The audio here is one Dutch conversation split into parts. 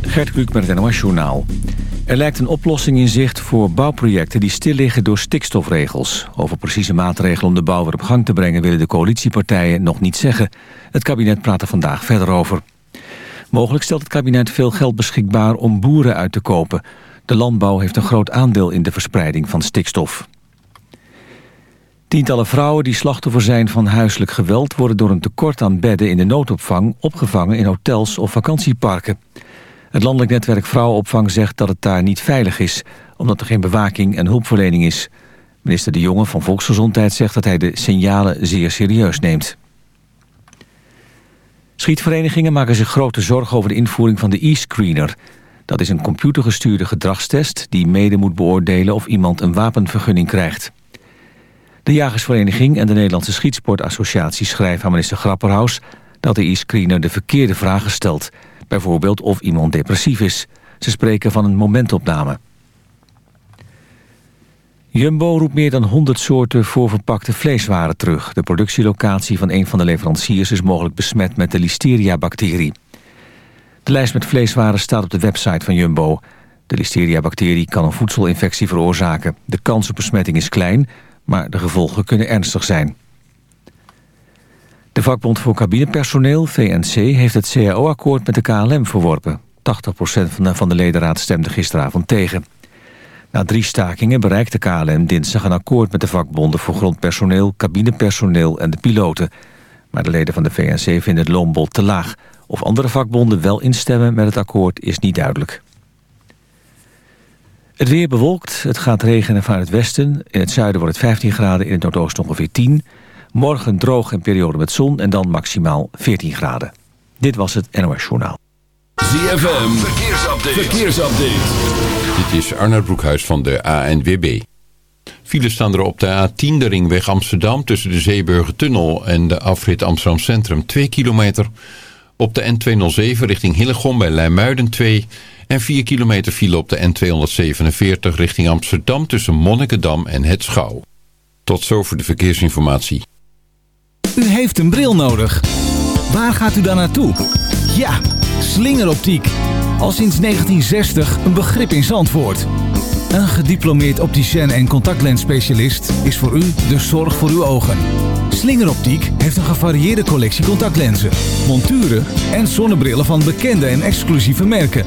Gert Kluk met het NOS Journaal. Er lijkt een oplossing in zicht voor bouwprojecten die stil liggen door stikstofregels. Over precieze maatregelen om de bouw weer op gang te brengen willen de coalitiepartijen nog niet zeggen. Het kabinet praat er vandaag verder over. Mogelijk stelt het kabinet veel geld beschikbaar om boeren uit te kopen. De landbouw heeft een groot aandeel in de verspreiding van stikstof. Tientallen vrouwen die slachtoffer zijn van huiselijk geweld... worden door een tekort aan bedden in de noodopvang... opgevangen in hotels of vakantieparken. Het landelijk netwerk Vrouwenopvang zegt dat het daar niet veilig is... omdat er geen bewaking en hulpverlening is. Minister De Jonge van Volksgezondheid zegt dat hij de signalen zeer serieus neemt. Schietverenigingen maken zich grote zorgen over de invoering van de e-screener. Dat is een computergestuurde gedragstest die mede moet beoordelen of iemand een wapenvergunning krijgt. De Jagersvereniging en de Nederlandse Schietsportassociatie schrijven aan minister Grapperhaus dat de e-screener de verkeerde vragen stelt. Bijvoorbeeld of iemand depressief is. Ze spreken van een momentopname. Jumbo roept meer dan 100 soorten voorverpakte vleeswaren terug. De productielocatie van een van de leveranciers is mogelijk besmet met de listeria-bacterie. De lijst met vleeswaren staat op de website van Jumbo. De listeria-bacterie kan een voedselinfectie veroorzaken. De kans op besmetting is klein, maar de gevolgen kunnen ernstig zijn. De vakbond voor cabinepersoneel, VNC, heeft het CAO-akkoord met de KLM verworpen. 80% van de, ledenraad stemde gisteravond tegen. Na drie stakingen bereikte KLM dinsdag een akkoord met de vakbonden voor grondpersoneel, cabinepersoneel en de piloten. Maar de leden van de VNC vinden het loonbod te laag. Of andere vakbonden wel instemmen met het akkoord is niet duidelijk. Het weer bewolkt, het gaat regenen vanuit het westen. In het zuiden wordt het 15 graden, in het noordoosten ongeveer 10. Morgen droog en periode met zon en dan maximaal 14 graden. Dit was het NOS Journaal. ZFM, verkeersupdate. verkeersupdate. Dit is Arnold Broekhuis van de ANWB. Files staan er op de A10, de ringweg Amsterdam... tussen de Zeeburgertunnel en de afrit Amsterdam Centrum 2 kilometer. Op de N207 richting Hillegom bij Leimuiden 2... En 4 kilometer file op de N247 richting Amsterdam tussen Monnikendam en Het Schouw. Tot zover de verkeersinformatie. U heeft een bril nodig. Waar gaat u dan naartoe? Ja, slingeroptiek. Al sinds 1960 een begrip in Zandvoort. Een gediplomeerd opticien en contactlensspecialist is voor u de zorg voor uw ogen. Slingeroptiek heeft een gevarieerde collectie contactlenzen, monturen en zonnebrillen van bekende en exclusieve merken.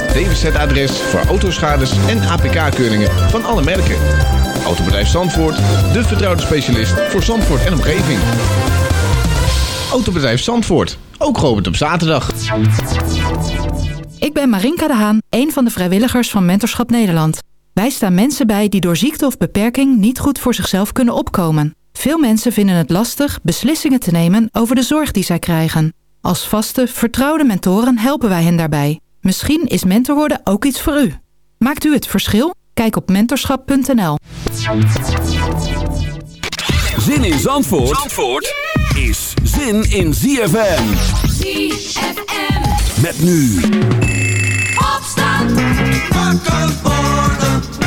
DWZ-adres voor autoschades en APK-keuringen van alle merken. Autobedrijf Zandvoort, de vertrouwde specialist voor Zandvoort en omgeving. Autobedrijf Zandvoort, ook geopend op zaterdag. Ik ben Marinka de Haan, een van de vrijwilligers van Mentorschap Nederland. Wij staan mensen bij die door ziekte of beperking niet goed voor zichzelf kunnen opkomen. Veel mensen vinden het lastig beslissingen te nemen over de zorg die zij krijgen. Als vaste, vertrouwde mentoren helpen wij hen daarbij. Misschien is mentor worden ook iets voor u. Maakt u het verschil? Kijk op mentorschap.nl. Zin in Zandvoort, Zandvoort is zin in ZFM. ZFM. Met nu. Opstand. Wakker worden.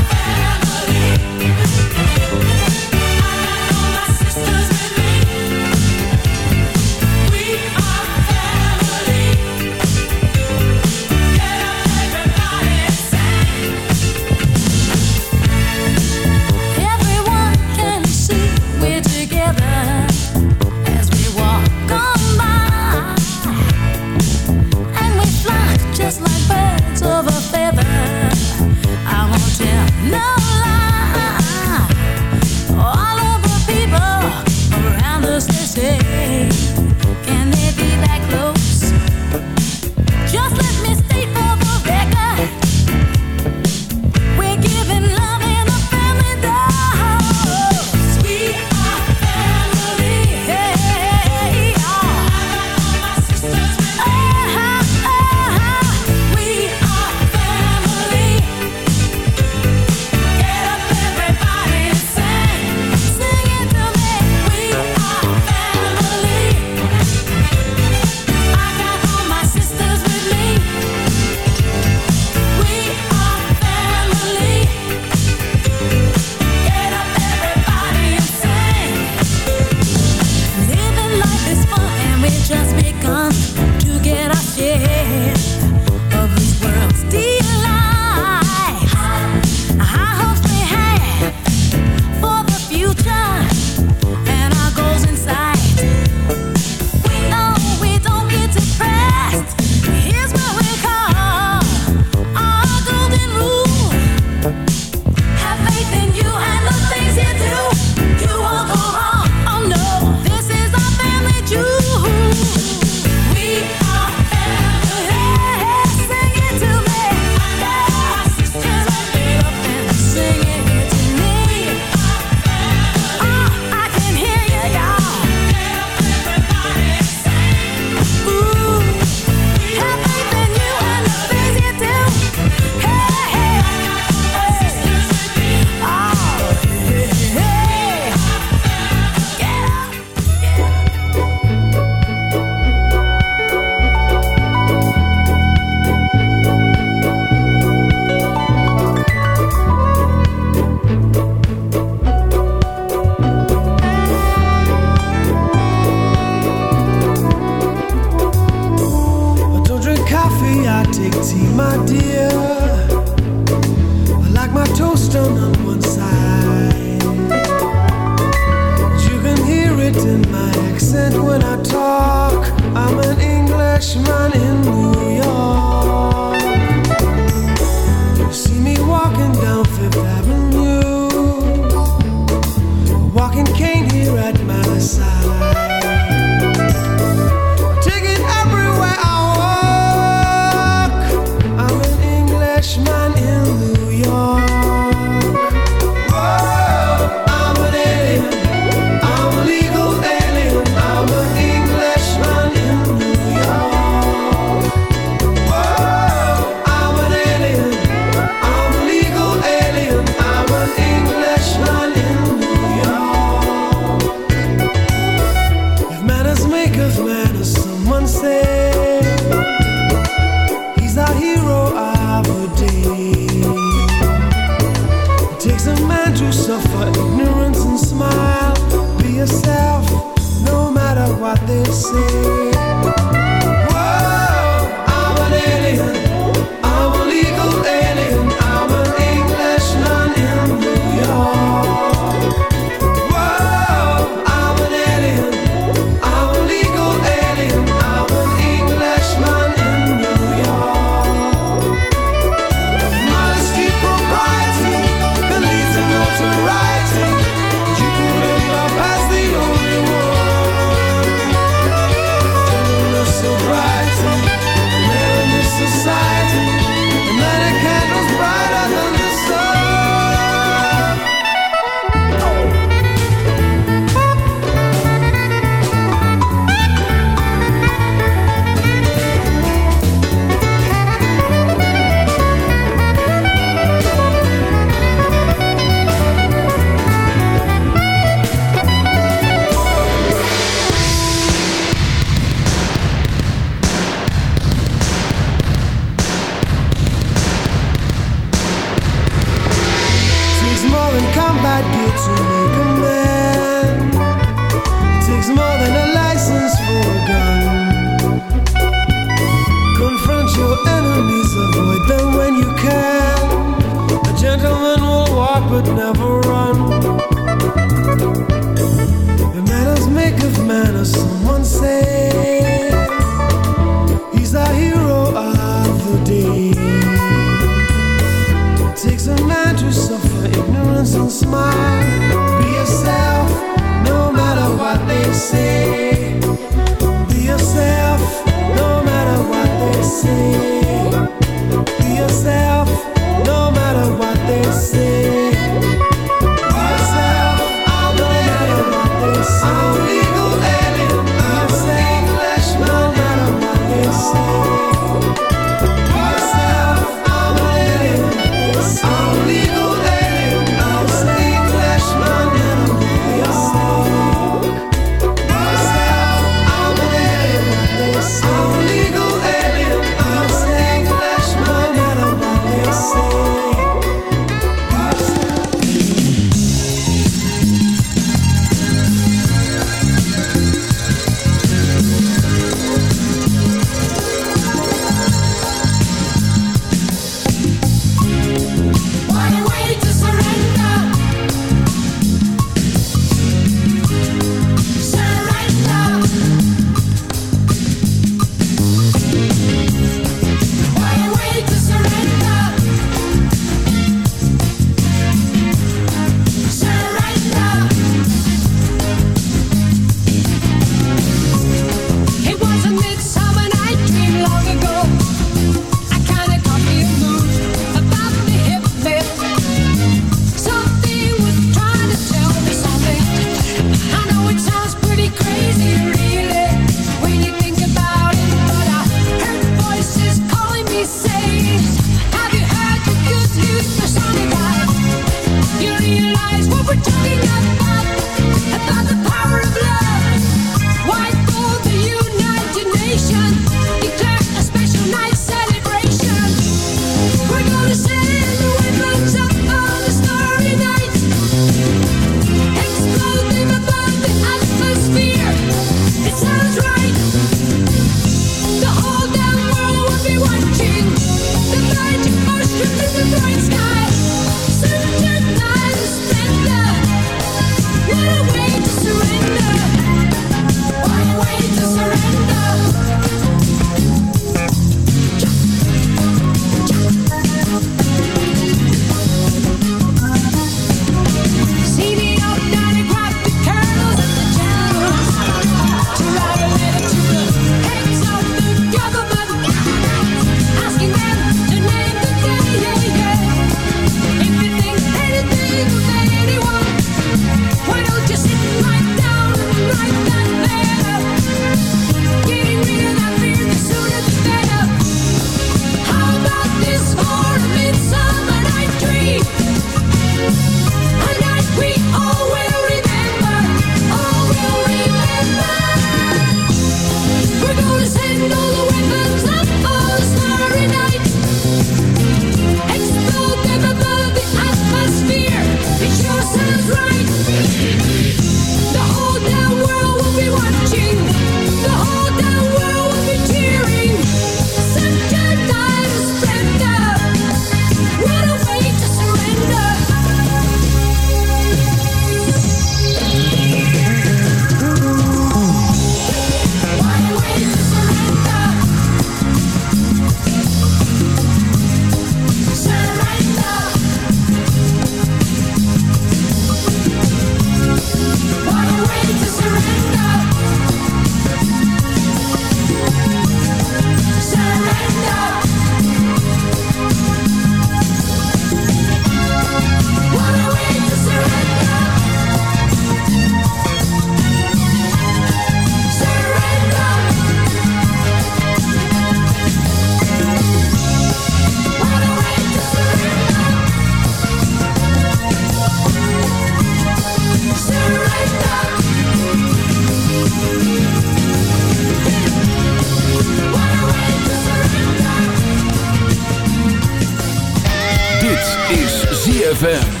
ZFM.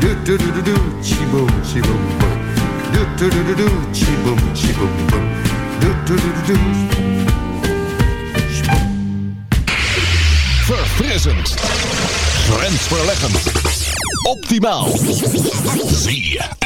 Do do do do do, chi boom, chi. Do do do. Verfrissend. Grensverleggend. Optimaal. ZFM.